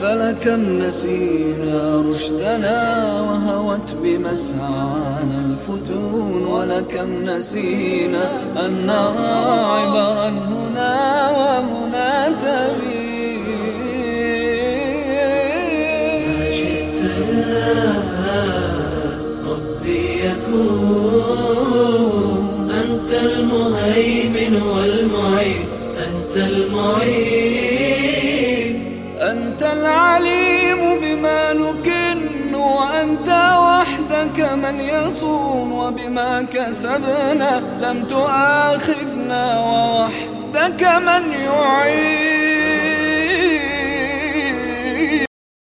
فلكم نسينا رشدنا وهوت بمسعانا الفتون ولكم نسينا أن نرى عبرا هنا وهنا تبين ما شئت يا ربي يكون أنت المهيمن والمعين أنت المعين. أنت العليم بما نكن وأنت وحدك من يصون وبما كسبنا لم تؤاخذنا ووحدك من يعين.